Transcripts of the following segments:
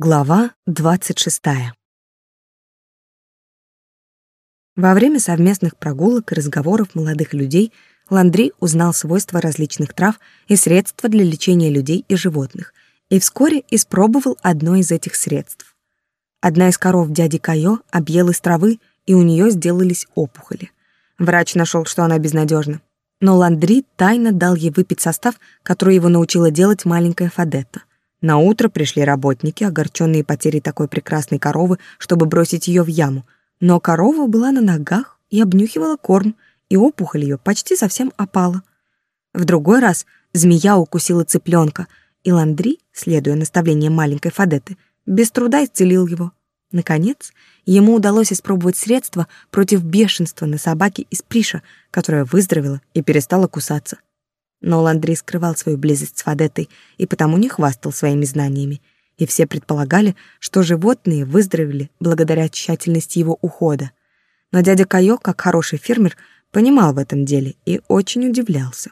Глава 26. Во время совместных прогулок и разговоров молодых людей Ландри узнал свойства различных трав и средства для лечения людей и животных, и вскоре испробовал одно из этих средств. Одна из коров дяди Кайо объелась травы, и у нее сделались опухоли. Врач нашел, что она безнадежна. Но Ландри тайно дал ей выпить состав, который его научила делать маленькая Фадетта. На утро пришли работники, огорченные потерей такой прекрасной коровы, чтобы бросить ее в яму. Но корова была на ногах и обнюхивала корм, и опухоль ее почти совсем опала. В другой раз змея укусила цыпленка, и Ландри, следуя наставлениям маленькой Фадеты, без труда исцелил его. Наконец, ему удалось испробовать средство против бешенства на собаке из Приша, которая выздоровела и перестала кусаться. Но Ландри скрывал свою близость с Фадетой и потому не хвастал своими знаниями, и все предполагали, что животные выздоровели благодаря тщательности его ухода. Но дядя Кайо, как хороший фермер, понимал в этом деле и очень удивлялся.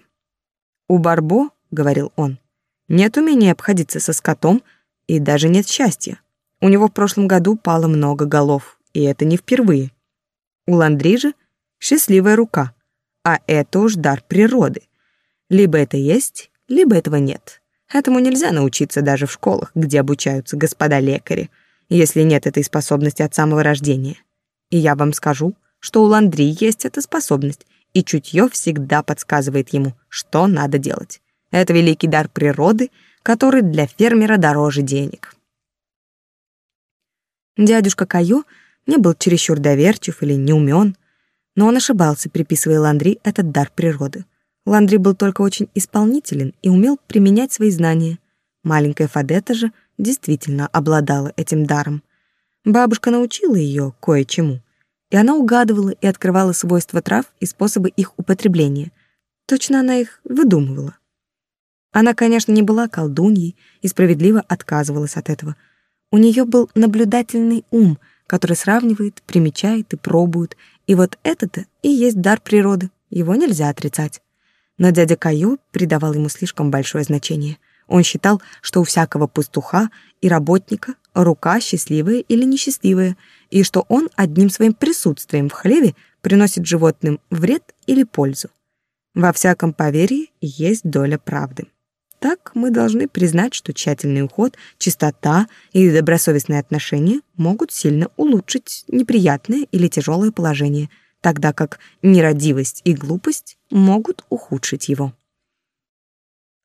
«У Барбо, — говорил он, — нет умения обходиться со скотом и даже нет счастья. У него в прошлом году пало много голов, и это не впервые. У Ландри же счастливая рука, а это уж дар природы — либо это есть, либо этого нет. Этому нельзя научиться даже в школах, где обучаются господа лекари, если нет этой способности от самого рождения. И я вам скажу, что у Ландри есть эта способность, и чутье всегда подсказывает ему, что надо делать. Это великий дар природы, который для фермера дороже денег. Дядюшка Кайо не был чересчур доверчив или неумен, но он ошибался, приписывая Ландри этот дар природы — Ландри был только очень исполнителен и умел применять свои знания. Маленькая Фадета же действительно обладала этим даром. Бабушка научила ее кое-чему, и она угадывала и открывала свойства трав и способы их употребления. Точно она их выдумывала. Она, конечно, не была колдуньей и справедливо отказывалась от этого. У нее был наблюдательный ум, который сравнивает, примечает и пробует, и вот это-то и есть дар природы, его нельзя отрицать. Но дядя Каю придавал ему слишком большое значение. Он считал, что у всякого пастуха и работника рука счастливая или несчастливая, и что он одним своим присутствием в хлеве приносит животным вред или пользу. Во всяком поверье есть доля правды. Так мы должны признать, что тщательный уход, чистота и добросовестные отношения могут сильно улучшить неприятное или тяжелое положение – тогда как нерадивость и глупость могут ухудшить его.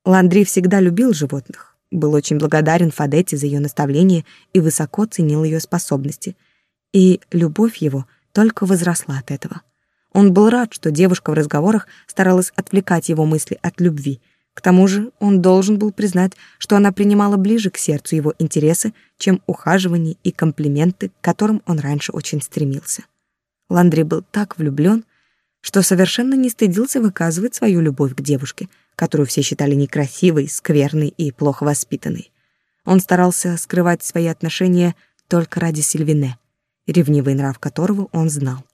Ландри всегда любил животных, был очень благодарен Фадете за ее наставление и высоко ценил ее способности. И любовь его только возросла от этого. Он был рад, что девушка в разговорах старалась отвлекать его мысли от любви. К тому же он должен был признать, что она принимала ближе к сердцу его интересы, чем ухаживание и комплименты, к которым он раньше очень стремился. Ландри был так влюблен, что совершенно не стыдился выказывать свою любовь к девушке, которую все считали некрасивой, скверной и плохо воспитанной. Он старался скрывать свои отношения только ради Сильвине, ревнивый нрав которого он знал.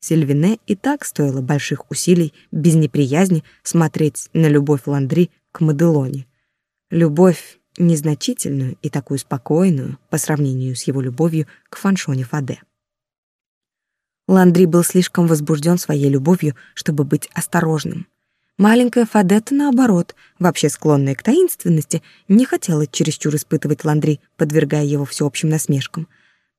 Сильвине и так стоило больших усилий, без неприязни, смотреть на любовь Ландри к Маделоне. Любовь незначительную и такую спокойную по сравнению с его любовью к Фаншоне Фаде. Ландри был слишком возбужден своей любовью, чтобы быть осторожным. Маленькая Фадетта, наоборот, вообще склонная к таинственности, не хотела чересчур испытывать Ландри, подвергая его всеобщим насмешкам.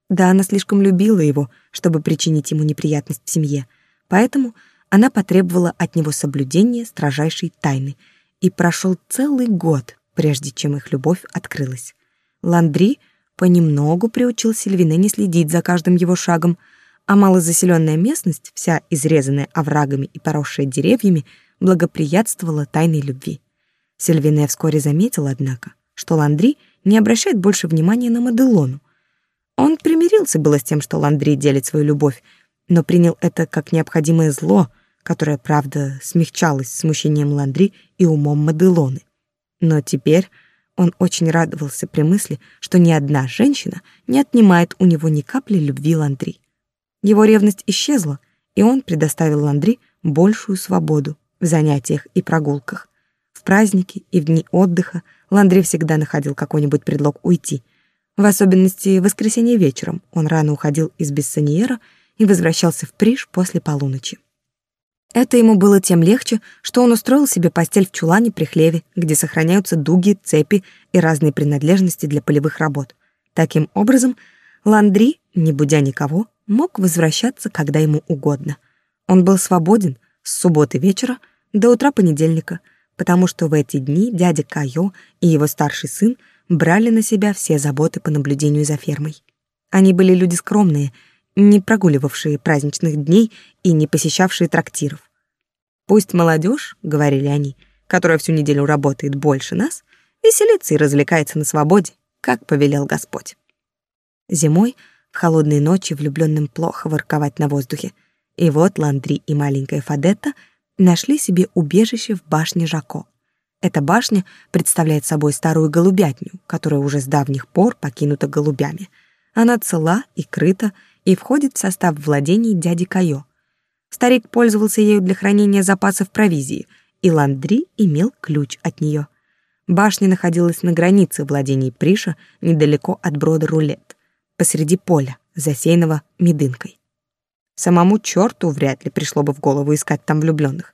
Да, она слишком любила его, чтобы причинить ему неприятность в семье, поэтому она потребовала от него соблюдения строжайшей тайны, и прошел целый год, прежде чем их любовь открылась. Ландри понемногу приучил Сильвине не следить за каждым его шагом, а малозаселенная местность, вся изрезанная оврагами и поросшая деревьями, благоприятствовала тайной любви. Сильвине вскоре заметила, однако, что Ландри не обращает больше внимания на Маделону. Он примирился было с тем, что Ландри делит свою любовь, но принял это как необходимое зло, которое, правда, смягчалось смущением Ландри и умом Маделоны. Но теперь он очень радовался при мысли, что ни одна женщина не отнимает у него ни капли любви Ландри. Его ревность исчезла, и он предоставил Ландри большую свободу в занятиях и прогулках. В праздники и в дни отдыха Ландри всегда находил какой-нибудь предлог уйти. В особенности в воскресенье вечером он рано уходил из Бессоньера и возвращался в Приш после полуночи. Это ему было тем легче, что он устроил себе постель в чулане при хлеве, где сохраняются дуги, цепи и разные принадлежности для полевых работ. Таким образом, Ландри, не будя никого, мог возвращаться, когда ему угодно. Он был свободен с субботы вечера до утра понедельника, потому что в эти дни дядя Кайо и его старший сын брали на себя все заботы по наблюдению за фермой. Они были люди скромные — не прогуливавшие праздничных дней и не посещавшие трактиров. «Пусть молодежь, — говорили они, — которая всю неделю работает больше нас, веселится и развлекается на свободе, как повелел Господь». Зимой в холодные ночи влюбленным плохо ворковать на воздухе. И вот Ландри и маленькая Фадетта нашли себе убежище в башне Жако. Эта башня представляет собой старую голубятню, которая уже с давних пор покинута голубями. Она цела и крыта, и входит в состав владений дяди Кайо. Старик пользовался ею для хранения запасов провизии, и Ландри имел ключ от нее. Башня находилась на границе владений Приша, недалеко от брода Рулет, посреди поля, засеянного медынкой. Самому черту вряд ли пришло бы в голову искать там влюбленных.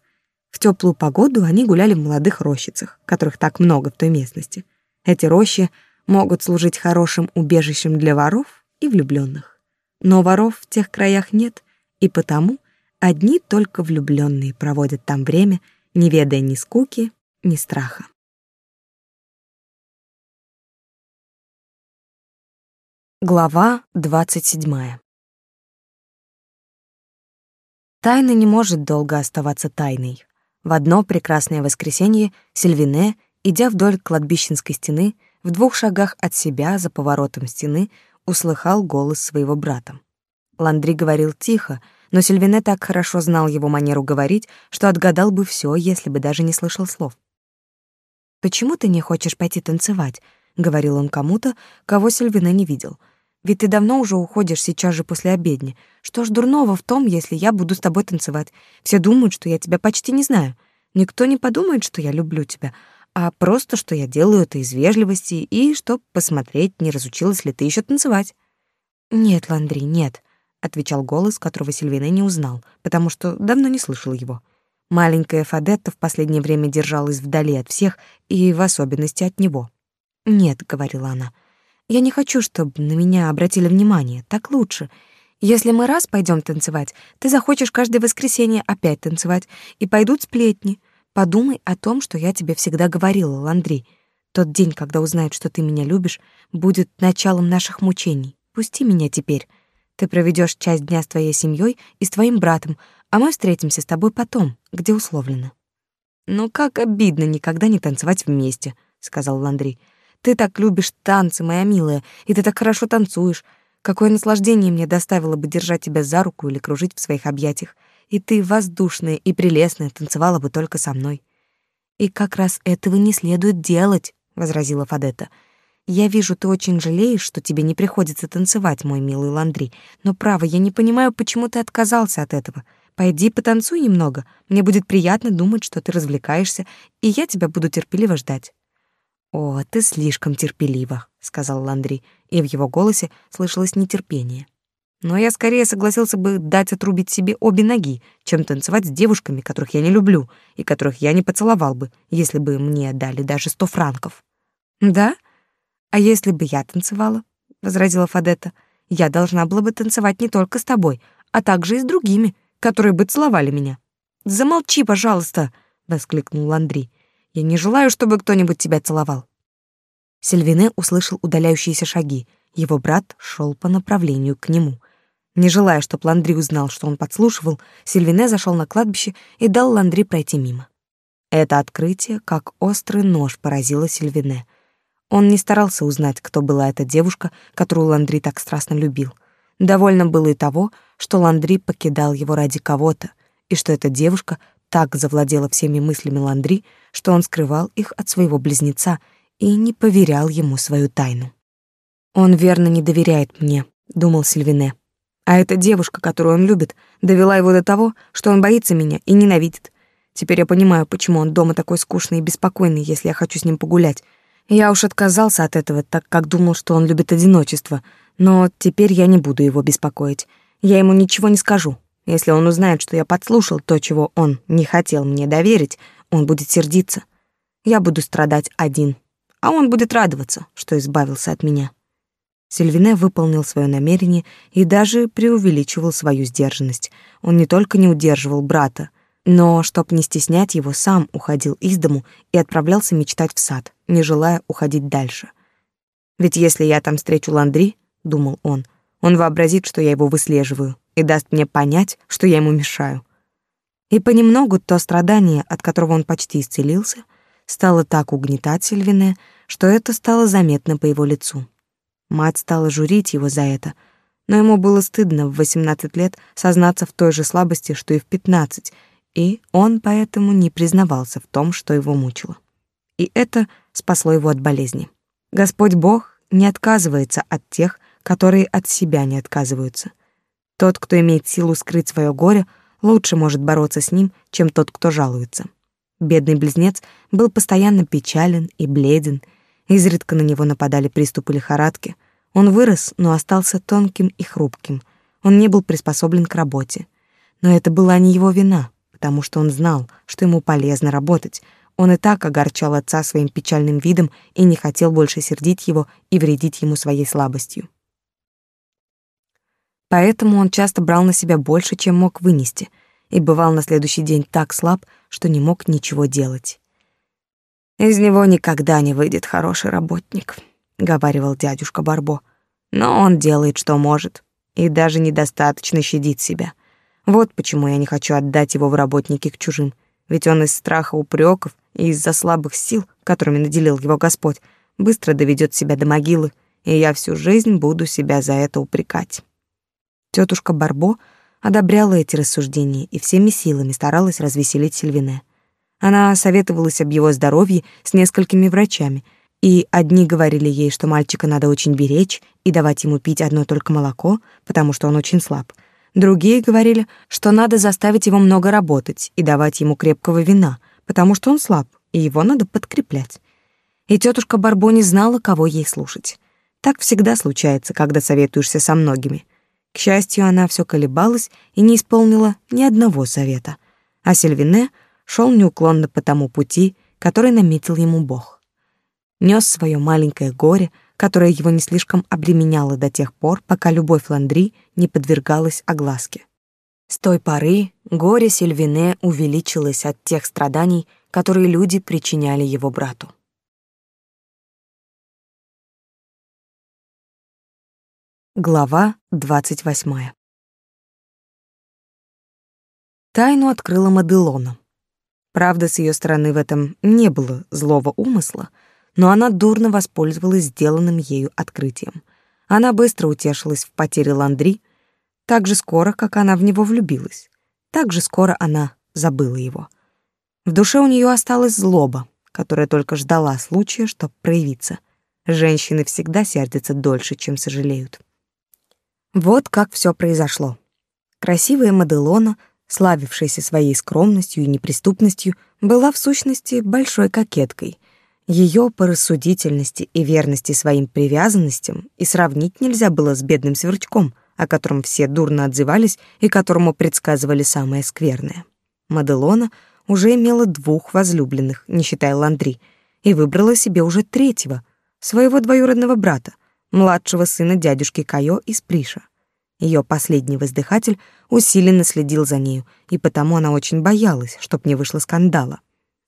В теплую погоду они гуляли в молодых рощицах, которых так много в той местности. Эти рощи могут служить хорошим убежищем для воров и влюбленных. Но воров в тех краях нет, и потому одни только влюбленные проводят там время, не ведая ни скуки, ни страха. Глава двадцать седьмая. Тайна не может долго оставаться тайной. В одно прекрасное воскресенье Сильвине, идя вдоль кладбищенской стены, в двух шагах от себя за поворотом стены, услыхал голос своего брата. Ландри говорил тихо, но Сильвине так хорошо знал его манеру говорить, что отгадал бы все, если бы даже не слышал слов. «Почему ты не хочешь пойти танцевать?» — говорил он кому-то, кого Сильвине не видел. «Ведь ты давно уже уходишь сейчас же после обедни. Что ж дурного в том, если я буду с тобой танцевать? Все думают, что я тебя почти не знаю. Никто не подумает, что я люблю тебя, а просто, что я делаю это из вежливости и чтоб посмотреть, не разучилась ли ты еще танцевать. Нет, Ландри, нет, отвечал голос, которого Сильвине не узнал, потому что давно не слышал его. Маленькая Фадетта в последнее время держалась вдали от всех и в особенности от него. "Нет", говорила она. "Я не хочу, чтобы на меня обратили внимание. Так лучше. Если мы раз пойдем танцевать, ты захочешь каждое воскресенье опять танцевать, и пойдут сплетни. Подумай о том, что я тебе всегда говорила, Ландри. Тот день, когда узнают, что ты меня любишь, будет началом наших мучений. Пусти меня теперь. Ты проведешь часть дня с твоей семьей и с твоим братом, а мы встретимся с тобой потом, где условлено. Ну как обидно никогда не танцевать вместе, сказал Ландри. Ты так любишь танцы, моя милая, и ты так хорошо танцуешь. Какое наслаждение мне доставило бы держать тебя за руку или кружить в своих объятиях и ты, воздушная и прелестная, танцевала бы только со мной. И как раз этого не следует делать, возразила Фадета. Я вижу, ты очень жалеешь, что тебе не приходится танцевать, мой милый Ландри, но право, я не понимаю, почему ты отказался от этого. Пойди потанцуй немного. Мне будет приятно думать, что ты развлекаешься, и я тебя буду терпеливо ждать. О, ты слишком терпелива, сказал Ландри, и в его голосе слышалось нетерпение но я скорее согласился бы дать отрубить себе обе ноги, чем танцевать с девушками, которых я не люблю и которых я не поцеловал бы, если бы мне дали даже сто франков. Да? А если бы я танцевала? возразила Фадетта. Я должна была бы танцевать не только с тобой, а также и с другими, которые бы целовали меня. Замолчи, пожалуйста, воскликнул Ландри. Я не желаю, чтобы кто-нибудь тебя целовал. Сильвине услышал удаляющиеся шаги. Его брат шел по направлению к нему. Не желая, чтобы Ландри узнал, что он подслушивал, Сильвине зашел на кладбище и дал Ландри пройти мимо. Это открытие, как острый нож, поразило Сильвине. Он не старался узнать, кто была эта девушка, которую Ландри так страстно любил. Довольно было и того, что Ландри покидал его ради кого-то, и что эта девушка так завладела всеми мыслями Ландри, что он скрывал их от своего близнеца и не поверял ему свою тайну. «Он верно не доверяет мне», — думал Сильвине. А эта девушка, которую он любит, довела его до того, что он боится меня и ненавидит. Теперь я понимаю, почему он дома такой скучный и беспокойный, если я хочу с ним погулять. Я уж отказался от этого, так как думал, что он любит одиночество, но теперь я не буду его беспокоить. Я ему ничего не скажу. Если он узнает, что я подслушал то, чего он не хотел мне доверить, он будет сердиться. Я буду страдать один, а он будет радоваться, что избавился от меня. Сильвине выполнил свое намерение и даже преувеличивал свою сдержанность. Он не только не удерживал брата, но, чтоб не стеснять его, сам уходил из дому и отправлялся мечтать в сад, не желая уходить дальше. Ведь если я там встречу Ландри, думал он, он вообразит, что я его выслеживаю, и даст мне понять, что я ему мешаю. И понемногу то страдание, от которого он почти исцелился, стало так угнетать Сильвине, что это стало заметно по его лицу. Мать стала журить его за это, но ему было стыдно в 18 лет сознаться в той же слабости, что и в 15, и он поэтому не признавался в том, что его мучило. И это спасло его от болезни. Господь Бог не отказывается от тех, которые от себя не отказываются. Тот, кто имеет силу скрыть свое горе, лучше может бороться с ним, чем тот, кто жалуется. Бедный близнец был постоянно печален и бледен, изредка на него нападали приступы лихорадки. Он вырос, но остался тонким и хрупким. Он не был приспособлен к работе. Но это была не его вина потому что он знал, что ему полезно работать. Он и так огорчал отца своим печальным видом и не хотел больше сердить его и вредить ему своей слабостью. Поэтому он часто брал на себя больше, чем мог вынести, и бывал на следующий день так слаб, что не мог ничего делать. «Из него никогда не выйдет хороший работник», — говаривал дядюшка Барбо. «Но он делает, что может, и даже недостаточно щадит себя». Вот почему я не хочу отдать его в работники к чужим. Ведь он из страха упреков и из-за слабых сил, которыми наделил его Господь, быстро доведет себя до могилы, и я всю жизнь буду себя за это упрекать. Тетушка Барбо одобряла эти рассуждения и всеми силами старалась развеселить Сильвине. Она советовалась об его здоровье с несколькими врачами, и одни говорили ей, что мальчика надо очень беречь и давать ему пить одно только молоко, потому что он очень слаб — Другие говорили, что надо заставить его много работать и давать ему крепкого вина, потому что он слаб, и его надо подкреплять. И тетушка Барбо не знала, кого ей слушать. Так всегда случается, когда советуешься со многими. К счастью, она все колебалась и не исполнила ни одного совета, а Сильвине шел неуклонно по тому пути, который наметил ему Бог. Нес свое маленькое горе — которая его не слишком обременяла до тех пор, пока любовь Ландри не подвергалась огласке. С той поры горе Сильвине увеличилось от тех страданий, которые люди причиняли его брату. Глава двадцать восьмая. Тайну открыла Маделона. Правда, с ее стороны в этом не было злого умысла — но она дурно воспользовалась сделанным ею открытием. Она быстро утешилась в потере Ландри, так же скоро, как она в него влюбилась. Так же скоро она забыла его. В душе у нее осталась злоба, которая только ждала случая, чтобы проявиться. Женщины всегда сердятся дольше, чем сожалеют. Вот как все произошло. Красивая Маделона, славившаяся своей скромностью и неприступностью, была в сущности большой кокеткой, ее по рассудительности и верности своим привязанностям и сравнить нельзя было с бедным сверчком, о котором все дурно отзывались и которому предсказывали самое скверное. Маделона уже имела двух возлюбленных, не считая Ландри, и выбрала себе уже третьего, своего двоюродного брата, младшего сына дядюшки Кайо из Приша. Ее последний воздыхатель усиленно следил за нею, и потому она очень боялась, чтоб не вышло скандала.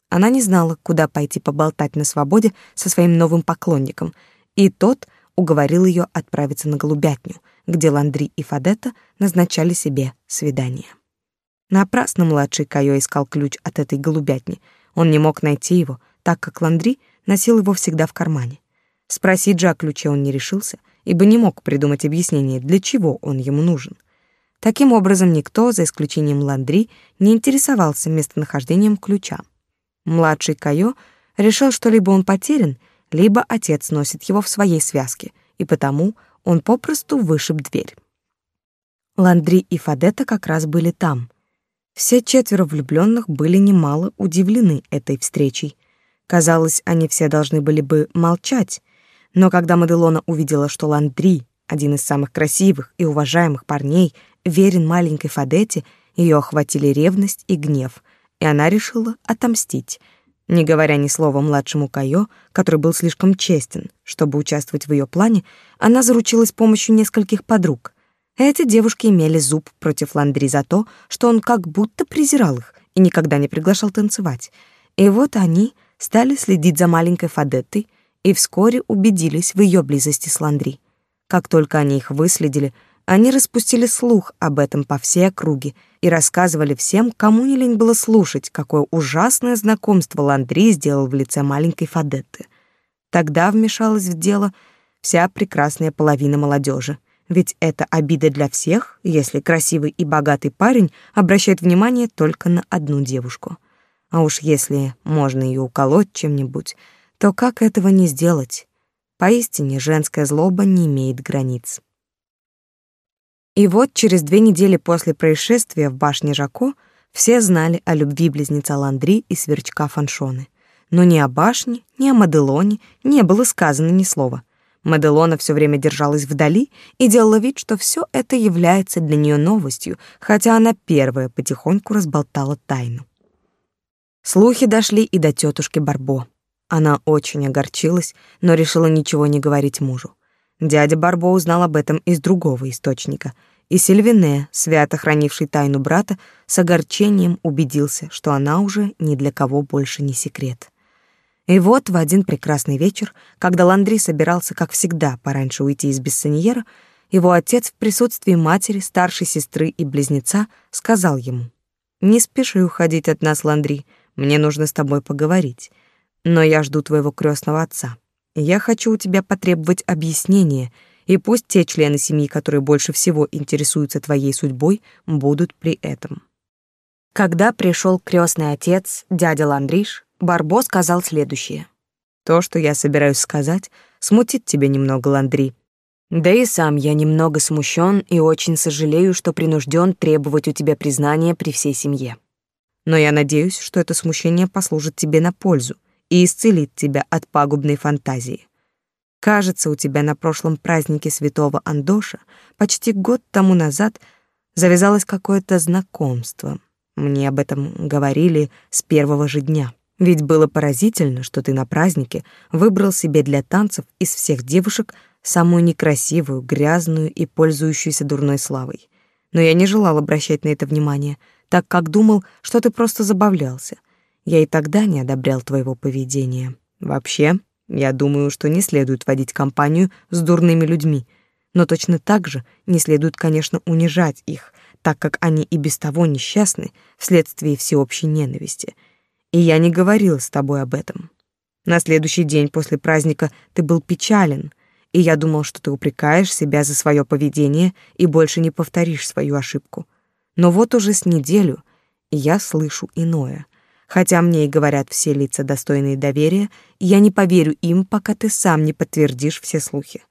Она не знала, куда пойти поболтать на свободе со своим новым поклонником, и тот уговорил ее отправиться на голубятню, где Ландри и Фадета назначали себе свидание. Напрасно младший Кайо искал ключ от этой голубятни. Он не мог найти его, так как Ландри носил его всегда в кармане. Спросить же о ключе он не решился, ибо не мог придумать объяснение, для чего он ему нужен. Таким образом, никто, за исключением Ландри, не интересовался местонахождением ключа. Младший Кайо решил, что либо он потерян, либо отец носит его в своей связке, и потому он попросту вышиб дверь. Ландри и Фадета как раз были там. Все четверо влюбленных были немало удивлены этой встречей. Казалось, они все должны были бы молчать, но когда Маделона увидела, что Ландри, один из самых красивых и уважаемых парней, верен маленькой Фадете, ее охватили ревность и гнев, и она решила отомстить, не говоря ни слова младшему Кайо, который был слишком честен, чтобы участвовать в ее плане, она заручилась помощью нескольких подруг. Эти девушки имели зуб против Ландри за то, что он как будто презирал их и никогда не приглашал танцевать. И вот они стали следить за маленькой Фадеттой и вскоре убедились в ее близости с Ландри. Как только они их выследили, они распустили слух об этом по всей округе и рассказывали всем, кому не лень было слушать, какое ужасное знакомство Ландри сделал в лице маленькой Фадетты. Тогда вмешалась в дело вся прекрасная половина молодежи. Ведь это обида для всех, если красивый и богатый парень обращает внимание только на одну девушку. А уж если можно ее уколоть чем-нибудь, то как этого не сделать? Поистине женская злоба не имеет границ. И вот через две недели после происшествия в башне Жако все знали о любви близнеца Ландри и сверчка Фаншоны. Но ни о башне, ни о Маделоне не было сказано ни слова. Маделона все время держалась вдали и делала вид, что все это является для нее новостью, хотя она первая потихоньку разболтала тайну. Слухи дошли и до тетушки Барбо. Она очень огорчилась, но решила ничего не говорить мужу. Дядя Барбо узнал об этом из другого источника, и Сильвине, свято хранивший тайну брата, с огорчением убедился, что она уже ни для кого больше не секрет. И вот в один прекрасный вечер, когда Ландри собирался, как всегда, пораньше уйти из Бессоньера, его отец в присутствии матери, старшей сестры и близнеца сказал ему, «Не спеши уходить от нас, Ландри, мне нужно с тобой поговорить, но я жду твоего крестного отца». Я хочу у тебя потребовать объяснения, и пусть те члены семьи, которые больше всего интересуются твоей судьбой, будут при этом. Когда пришел крестный отец, дядя Ландриш, Барбо сказал следующее. То, что я собираюсь сказать, смутит тебя немного, Ландри. Да и сам я немного смущен и очень сожалею, что принужден требовать у тебя признания при всей семье. Но я надеюсь, что это смущение послужит тебе на пользу, и исцелит тебя от пагубной фантазии. Кажется, у тебя на прошлом празднике святого Андоша почти год тому назад завязалось какое-то знакомство. Мне об этом говорили с первого же дня. Ведь было поразительно, что ты на празднике выбрал себе для танцев из всех девушек самую некрасивую, грязную и пользующуюся дурной славой. Но я не желал обращать на это внимание, так как думал, что ты просто забавлялся. Я и тогда не одобрял твоего поведения. Вообще, я думаю, что не следует водить компанию с дурными людьми, но точно так же не следует, конечно, унижать их, так как они и без того несчастны вследствие всеобщей ненависти. И я не говорил с тобой об этом. На следующий день после праздника ты был печален, и я думал, что ты упрекаешь себя за свое поведение и больше не повторишь свою ошибку. Но вот уже с неделю я слышу иное — Хотя мне и говорят все лица, достойные доверия, я не поверю им, пока ты сам не подтвердишь все слухи.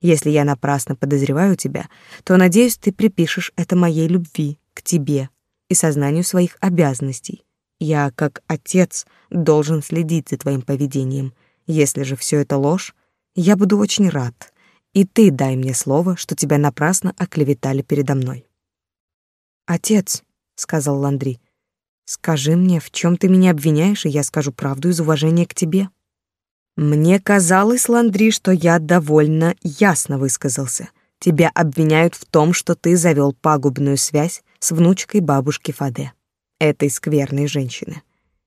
Если я напрасно подозреваю тебя, то, надеюсь, ты припишешь это моей любви к тебе и сознанию своих обязанностей. Я, как отец, должен следить за твоим поведением. Если же все это ложь, я буду очень рад. И ты дай мне слово, что тебя напрасно оклеветали передо мной. «Отец», — сказал Ландри, Скажи мне, в чем ты меня обвиняешь, и я скажу правду из уважения к тебе. Мне казалось, Ландри, что я довольно ясно высказался. Тебя обвиняют в том, что ты завел пагубную связь с внучкой бабушки Фаде, этой скверной женщины.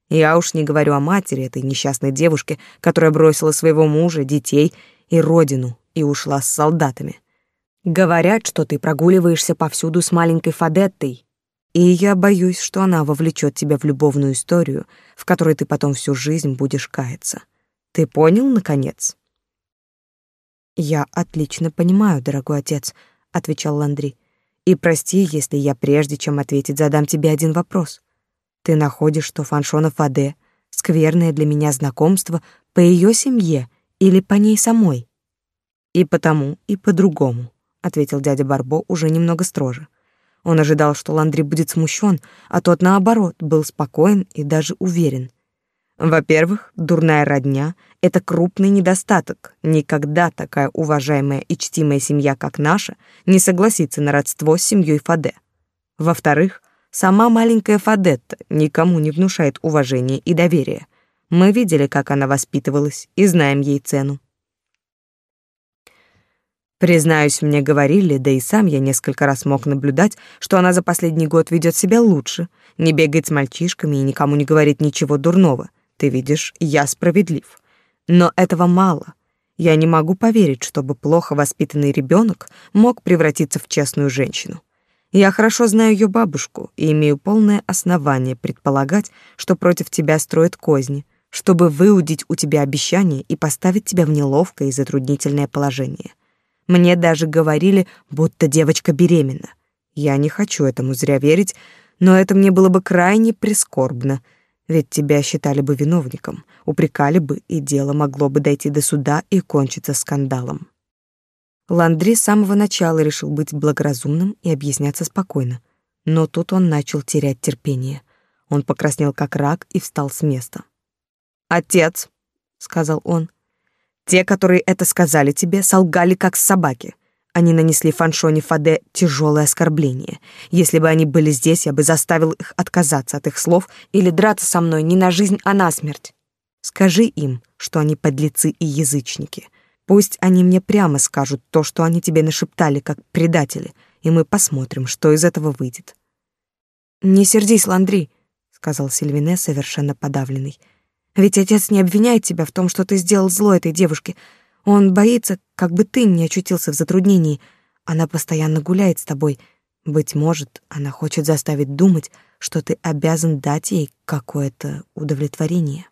Я уж не говорю о матери этой несчастной девушки, которая бросила своего мужа, детей и родину и ушла с солдатами. Говорят, что ты прогуливаешься повсюду с маленькой Фадеттой, и я боюсь, что она вовлечет тебя в любовную историю, в которой ты потом всю жизнь будешь каяться. Ты понял, наконец? Я отлично понимаю, дорогой отец, отвечал Ландри. И прости, если я прежде чем ответить, задам тебе один вопрос. Ты находишь, что Фаншона Фаде скверное для меня знакомство по ее семье или по ней самой? И потому, и по-другому, ответил дядя Барбо уже немного строже. Он ожидал, что Ландри будет смущен, а тот, наоборот, был спокоен и даже уверен. Во-первых, дурная родня — это крупный недостаток. Никогда такая уважаемая и чтимая семья, как наша, не согласится на родство с семьей Фаде. Во-вторых, сама маленькая Фадетта никому не внушает уважения и доверия. Мы видели, как она воспитывалась, и знаем ей цену. Признаюсь, мне говорили, да и сам я несколько раз мог наблюдать, что она за последний год ведет себя лучше, не бегает с мальчишками и никому не говорит ничего дурного. Ты видишь, я справедлив. Но этого мало. Я не могу поверить, чтобы плохо воспитанный ребенок мог превратиться в честную женщину. Я хорошо знаю ее бабушку и имею полное основание предполагать, что против тебя строят козни, чтобы выудить у тебя обещание и поставить тебя в неловкое и затруднительное положение. Мне даже говорили, будто девочка беременна. Я не хочу этому зря верить, но это мне было бы крайне прискорбно — ведь тебя считали бы виновником, упрекали бы, и дело могло бы дойти до суда и кончиться скандалом. Ландри с самого начала решил быть благоразумным и объясняться спокойно. Но тут он начал терять терпение. Он покраснел как рак и встал с места. «Отец», — сказал он, — «те, которые это сказали тебе, солгали как собаки. Они нанесли Фаншоне Фаде тяжелое оскорбление. Если бы они были здесь, я бы заставил их отказаться от их слов или драться со мной не на жизнь, а на смерть. Скажи им, что они подлецы и язычники. Пусть они мне прямо скажут то, что они тебе нашептали, как предатели, и мы посмотрим, что из этого выйдет. «Не сердись, Ландри», — сказал Сильвине, совершенно подавленный. «Ведь отец не обвиняет тебя в том, что ты сделал зло этой девушке. Он боится, как бы ты не очутился в затруднении. Она постоянно гуляет с тобой. Быть может, она хочет заставить думать, что ты обязан дать ей какое-то удовлетворение.